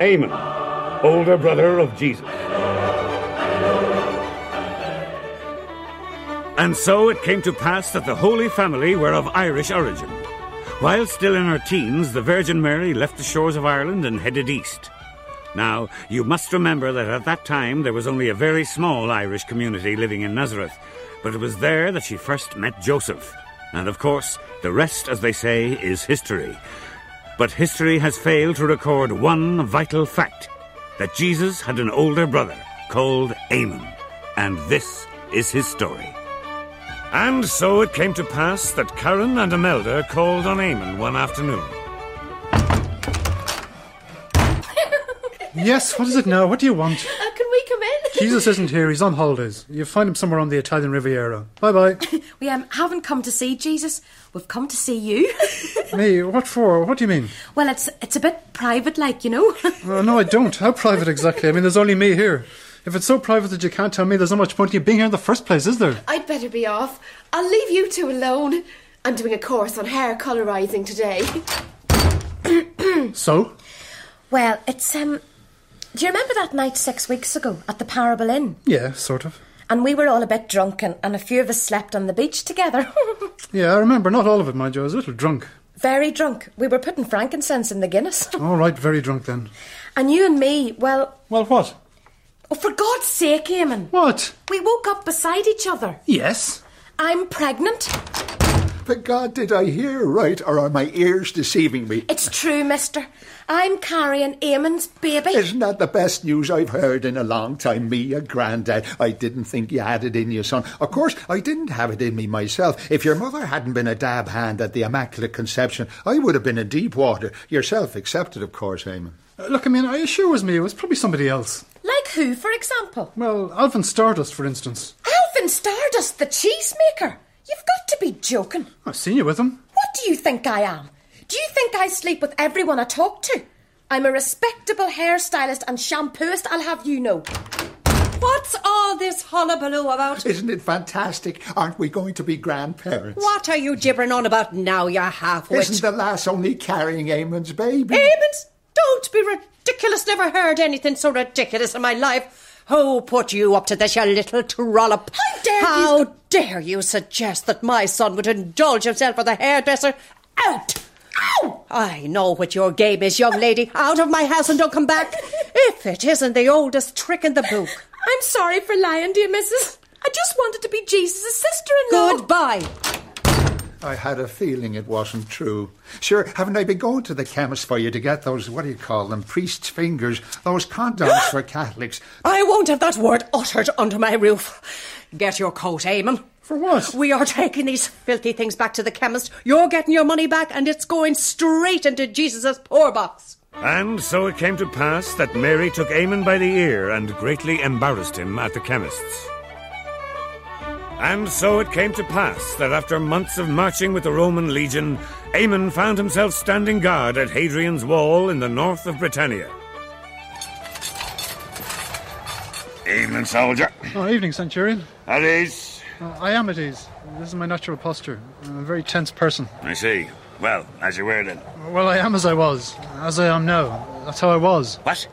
Eamon, older brother of Jesus. And so it came to pass that the Holy Family were of Irish origin. While still in her teens, the Virgin Mary left the shores of Ireland and headed east. Now, you must remember that at that time there was only a very small Irish community living in Nazareth, but it was there that she first met Joseph. And of course, the rest, as they say, is history. But history has failed to record one vital fact that Jesus had an older brother called Eamon. And this is his story. And so it came to pass that Karen and Imelda called on Eamon one afternoon. Yes, what is it now? What do you want? Uh, can we come in? Jesus isn't here, he's on holidays. You find him somewhere on the Italian Riviera. Bye bye. We um, haven't come to see Jesus. We've come to see you. Me, what for? What do you mean? well, it's it's a bit private, like you know. Uh, no, I don't. How private exactly? I mean, there's only me here. If it's so private that you can't tell me, there's not much point in you being here in the first place, is there? I'd better be off. I'll leave you two alone. I'm doing a course on hair colorizing today. So? well, it's um. Do you remember that night six weeks ago at the Parable Inn? Yeah, sort of. And we were all a bit drunk, and, and a few of us slept on the beach together. Yeah, I remember. Not all of it, mind you. I was a little drunk. Very drunk. We were putting frankincense in the Guinness. All right, very drunk then. and you and me, well, Well, what? oh, for God's sake, Eamon. What? We woke up beside each other. Yes. I'm pregnant. But God, did I hear right, or are my ears deceiving me? It's true, mister. I'm carrying Eamon's baby. Isn't that the best news I've heard in a long time? Me, a granddad. I didn't think you had it in you, son. Of course, I didn't have it in me myself. If your mother hadn't been a dab hand at the Immaculate Conception, I would have been in deep water. Yourself excepted, of course, Eamon. Uh, Look, I mean, are you sure it was me? It was probably somebody else. Like who, for example? Well, Alvin Stardust, for instance. Alvin Stardust, the cheesemaker. You've got to be joking. I've seen you with him. What do you think I am? Do you think I sleep with everyone I talk to? I'm a respectable hairstylist and shampooist, I'll have you know. What's all this hullabaloo about? Isn't it fantastic? Aren't we going to be grandparents? What are you gibbering on about now, you half-wit? Isn't the lass only carrying Eamon's baby? Eamons, don't be ridiculous. Never heard anything so ridiculous in my life. Who put you up to this, you little trollop? How dare you- How dare you suggest that my son would indulge himself with a hairdresser? Out! Ow! I know what your game is, young lady. Out of my house and don't come back. If it isn't the oldest trick in the book. I'm sorry for lying, dear missus. I just wanted to be Jesus' sister-in-law. Goodbye. I had a feeling it wasn't true. Sure, haven't I been going to the chemist for you to get those, what do you call them, priest's fingers, those condoms for Catholics? I won't have that word uttered under my roof. Get your coat, eh, Eamon. For what? We are taking these filthy things back to the chemist. You're getting your money back, and it's going straight into Jesus' poor box. And so it came to pass that Mary took Eamon by the ear and greatly embarrassed him at the chemist's. And so it came to pass that after months of marching with the Roman legion, Eamon found himself standing guard at Hadrian's Wall in the north of Britannia. Evening, soldier. Oh, evening, Centurion. At ease. Uh, I am at ease. This is my natural posture. I'm a very tense person. I see. Well, as you were then. Well, I am as I was, as I am now. That's how I was. What?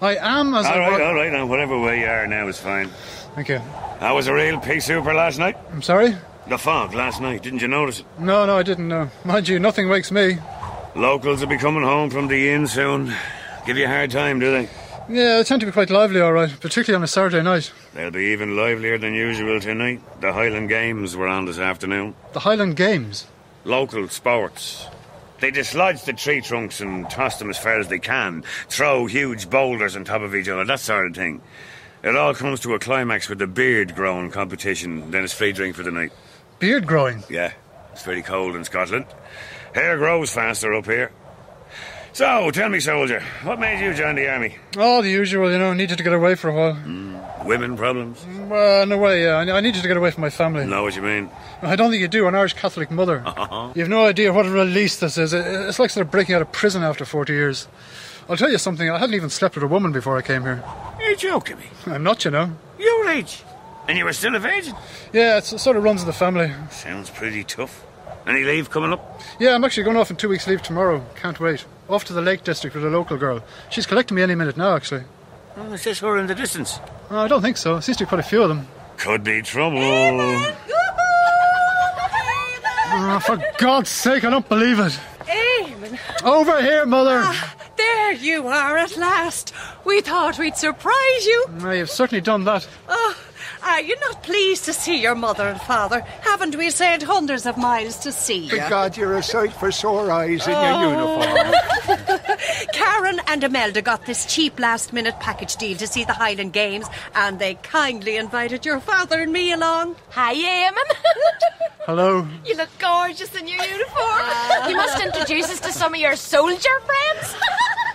I am as All I right, was. all right. Now, whatever way you are now is fine. Thank you. That was a real pea super last night. I'm sorry? The fog last night. Didn't you notice it? No, no, I didn't know. Mind you, nothing wakes me. Locals will be coming home from the inn soon. Give you a hard time, do they? Yeah, they tend to be quite lively, all right, particularly on a Saturday night. They'll be even livelier than usual tonight. The Highland Games were on this afternoon. The Highland Games. Local sports. They dislodge the tree trunks and toss them as far as they can, throw huge boulders on top of each other, that sort of thing. It all comes to a climax with the beard growing competition, then it's free drink for the night. Beard growing. Yeah, it's very cold in Scotland. Hair grows faster up here. So, tell me, soldier, what made you join the army? Oh, the usual, you know, needed to get away for a while. Women problems? Mm, well, in a way, yeah. I I needed to get away from my family. Know what you mean? I don't think you do, an Irish Catholic mother. Uh-huh. You have no idea what a release this is. It's like sort of breaking out of prison after 40 years. I'll tell you something, I hadn't even slept with a woman before I came here. You're joking me. I'm not, you know. Your age. And you were still a virgin? Yeah, it's, it sort of runs in the family. Sounds pretty tough. Any leave coming up? Yeah, I'm actually going off in two weeks' leave tomorrow. Can't wait. Off to the Lake District with a local girl. She's collecting me any minute now, actually. Oh, is this her in the distance? Oh, I don't think so. Seems to be quite a few of them. Could be trouble. Oh, for God's sake, I don't believe it. Eamon, Over here, Mother. there you are at last. We thought we'd surprise you. Ah, you've certainly done that. Oh, are you not pleased to see your mother and father? Haven't we sent hundreds of miles to see you? Good God, you're a sight for sore eyes in Oh. your uniform. Karen and Imelda got this cheap last minute package deal to see the Highland Games, and they kindly invited your father and me along. Hi, Eamon. Hello. you look gorgeous in your uniform. you must introduce us to some of your soldier friends.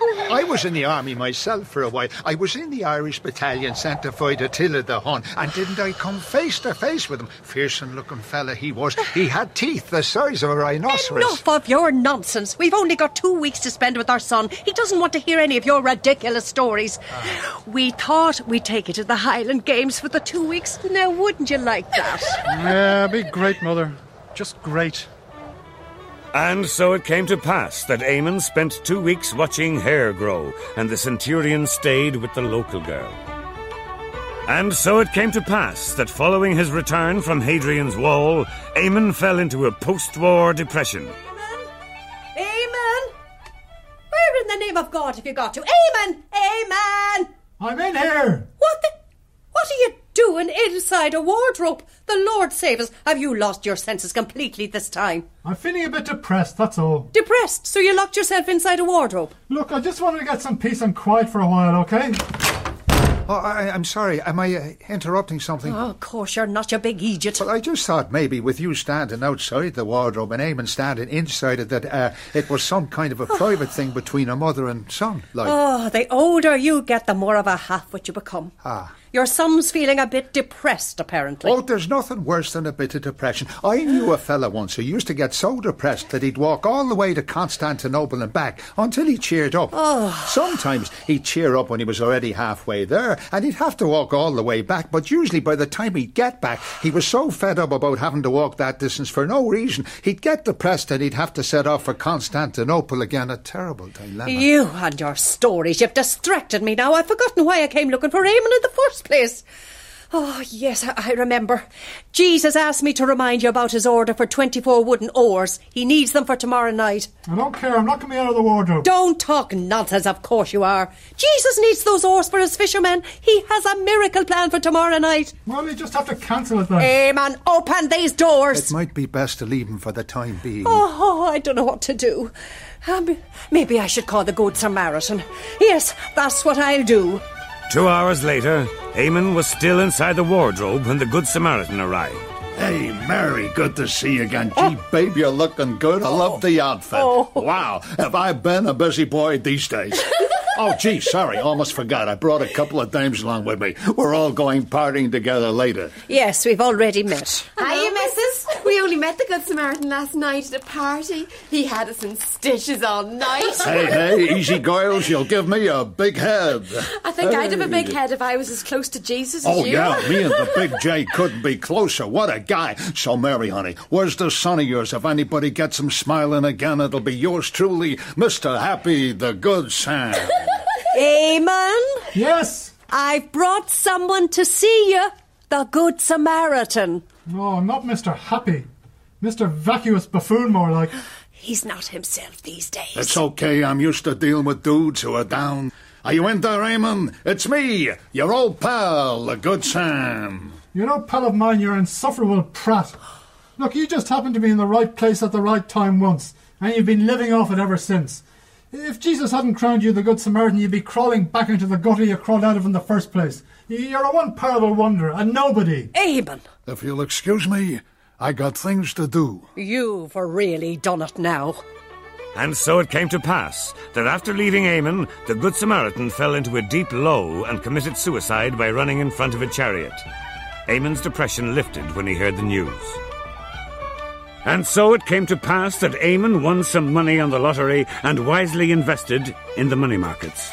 I was in the army myself for a while. I was in the Irish battalion sent to fight Attila the Hun, and didn't I come face to face with him? Fearsome looking fella he was. He had teeth the size of a rhinoceros. Enough of your nonsense. We've only got two weeks to spend with our son. He doesn't want to hear any of your ridiculous stories. Ah. We thought we'd take you to the Highland Games for the two weeks. Now, wouldn't you like that? Yeah, be great, Mother. Just great. And so it came to pass that Eamon spent two weeks watching hair grow, and the centurion stayed with the local girl. And so it came to pass that following his return from Hadrian's Wall, Eamon fell into a post war depression. Amen. Where in the name of God have you got to? Eamon. Eamon. I'm in here. What the? What are you doing inside a wardrobe? The Lord save us. Have you lost your senses completely this time? I'm feeling a bit depressed, that's all. Depressed, so you locked yourself inside a wardrobe? Look, I just wanted to get some peace and quiet for a while, okay? Oh, I, I'm sorry. Am I uh, interrupting something? Oh, of course, you're not, you big idiot. Well, I just thought maybe with you standing outside the wardrobe and Eamon standing inside it, that uh, it was some kind of a private thing between a mother and son. Like, Oh, the older you get, the more of a half-wit you become. Ah. Your son's feeling a bit depressed, apparently. Oh, there's nothing worse than a bit of depression. I knew a fella once who used to get so depressed that he'd walk all the way to Constantinople and back until he cheered up. Oh. Sometimes he'd cheer up when he was already halfway there, and he'd have to walk all the way back, but usually by the time he'd get back, he was so fed up about having to walk that distance for no reason, he'd get depressed and he'd have to set off for Constantinople again. A terrible dilemma. You and your stories, you've distracted me now. I've forgotten why I came looking for Eamon in the first place. Oh, yes, I I remember. Jesus asked me to remind you about his order for 24 wooden oars. He needs them for tomorrow night. I don't care. I'm not going to be out of the wardrobe. Don't talk nonsense, of course you are. Jesus needs those oars for his fishermen. He has a miracle plan for tomorrow night. Well, you just have to cancel it then. Eamon. Open these doors. It might be best to leave him for the time being. Oh, I don't know what to do. Um, maybe I should call the Good Samaritan. Yes, that's what I'll do. Two hours later, Eamon was still inside the wardrobe when the Good Samaritan arrived. Hey, Mary, good to see you again. Gee, oh. babe, you're looking good. I oh. love the outfit. Oh. Wow, have I been a busy boy these days? oh, gee, sorry, almost forgot. I brought a couple of dames along with me. We're all going partying together later. Yes, we've already met. Hiya, missus. We only met the Good Samaritan last night at a party. He had us in stitches all night. Hey, hey, easy girls, you'll give me a big head. I think I'd have a big head if I was as close to Jesus as Oh, you. yeah, me and the big J couldn't be closer. What a guy. So, Mary, honey, where's the son of yours? If anybody gets him smiling again, it'll be yours truly, Mr. Happy, the Good Sam. Eamon. Yes. I've brought someone to see you. The Good Samaritan. No, not Mr. Happy. Mr. Vacuous Buffoon, more like. He's not himself these days. It's okay, I'm used to dealing with dudes who are down. Are you in there, Raymond? It's me, your old pal, the Good Sam. You're no pal of mine, you're insufferable prat. Look, you just happened to be in the right place at the right time once, and you've been living off it ever since. If Jesus hadn't crowned you the Good Samaritan, you'd be crawling back into the gutter you crawled out of in the first place. You're a one parable wonder, a nobody. Amen. If you'll excuse me, I got things to do. You've really done it now. And so it came to pass that after leaving Eamon, the Good Samaritan fell into a deep low and committed suicide by running in front of a chariot. Eamon's depression lifted when he heard the news. And so it came to pass that Eamon won some money on the lottery and wisely invested in the money markets.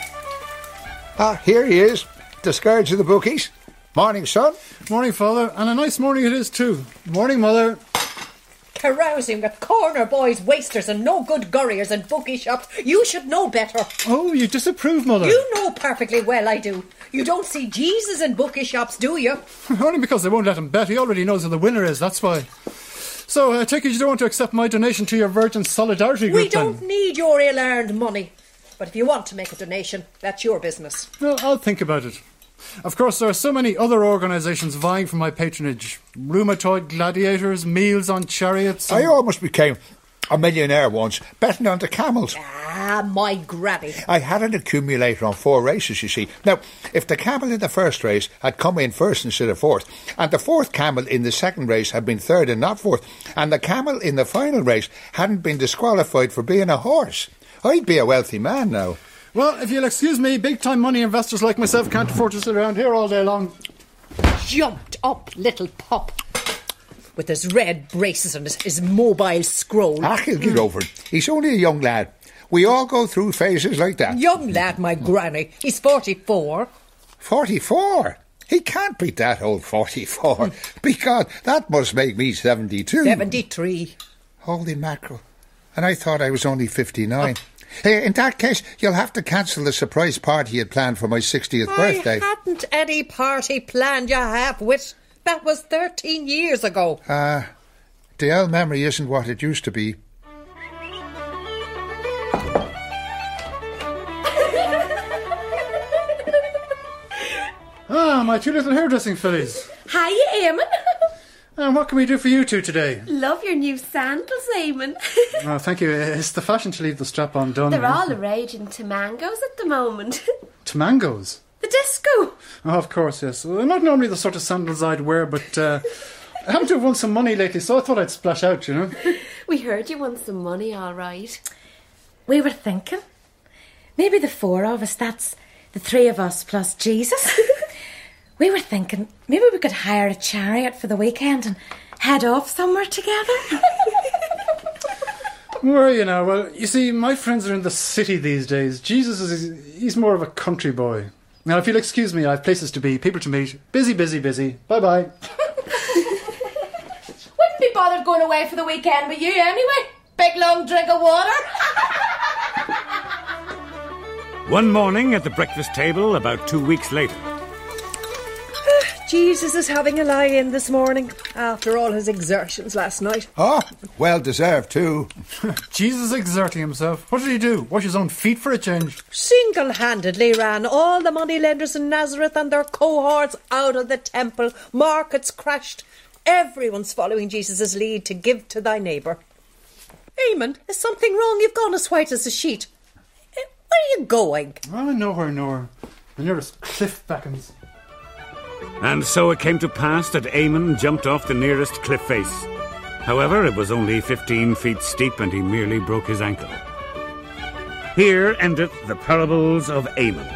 Ah, here he is, the scourge of the bookies. Morning, son. Morning, Father, and a nice morning it is too. Morning, Mother. carousing with corner boys, wasters, and no good gurriers and bookie shops. You should know better. Oh, you disapprove, Mother. You know perfectly well I do. You don't see Jesus in bookie shops, do you? Only because they won't let him bet. He already knows who the winner is, that's why. So, I take it you don't want to accept my donation to your Virgin Solidarity Group We don't then? need your ill earned money. But if you want to make a donation, that's your business. Well, I'll think about it. Of course, there are so many other organisations vying for my patronage. Rheumatoid gladiators, meals on chariots. I almost became a millionaire once, betting on the camels. Ah, my granny. I had an accumulator on four races, you see. Now, if the camel in the first race had come in first instead of fourth, and the fourth camel in the second race had been third and not fourth, and the camel in the final race hadn't been disqualified for being a horse, I'd be a wealthy man now. Well, if you'll excuse me, big time money investors like myself can't afford to sit around here all day long. Jumped up little pup. With his red braces and his, his mobile scroll. Ah, he'll get over it. He's only a young lad. We all go through phases like that. Young lad, my granny. He's 44. 44? He can't be that old, 44. because that must make me 72. 73. Holy mackerel. And I thought I was only 59. Hey, in that case, you'll have to cancel the surprise party you had planned for my 60th birthday. I hadn't any party planned, you have, wit. That was 13 years ago. Ah, the old memory isn't what it used to be. Ah, my two little hairdressing fillies. Hi, Eamon. And what can we do for you two today? Love your new sandals, Eamon. Oh, thank you. It's the fashion to leave the strap on done. They're all a rage into mangoes at the moment. To mangoes. the disco. Oh, of course, yes. Well, not normally the sort of sandals I'd wear, but uh, I happen to have won some money lately, so I thought I'd splash out, you know. We heard you want some money, all right. We were thinking. Maybe the four of us, that's the three of us plus Jesus. We were thinking maybe we could hire a chariot for the weekend and head off somewhere together. Where are you now? Well, you see, my friends are in the city these days. Jesus is he's more of a country boy. Now, if you'll excuse me, I've places to be, people to meet. Busy, busy, busy. Bye bye. Wouldn't be bothered going away for the weekend with you anyway. Big long drink of water. One morning at the breakfast table, about two weeks later, Jesus is having a lie in this morning after all his exertions last night. Oh, well deserved too. Jesus exerting himself. What did he do? Wash his own feet for a change. Single handedly ran all the money lenders in Nazareth and their cohorts out of the temple. Markets crashed. Everyone's following Jesus' lead to give to thy neighbour. Eamon, is something wrong? You've gone as white as a sheet. Eh, Where are you going? Oh, nowhere, nowhere. The nearest cliff beckons. And so it came to pass that Eamon jumped off the nearest cliff face. However, it was only 15 feet steep and he merely broke his ankle. Here endeth the parables of Eamon.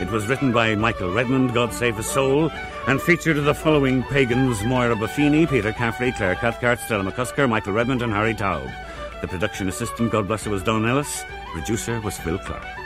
It was written by Michael Redmond, God save his soul, and featured the following pagans Moira Buffini, Peter Caffrey, Claire Cathcart, Stella McCusker, Michael Redmond, and Harry Towb. The production assistant, God bless her, was Dawn Ellis. Producer was Phil Clark.